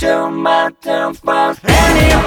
to my from Anyway.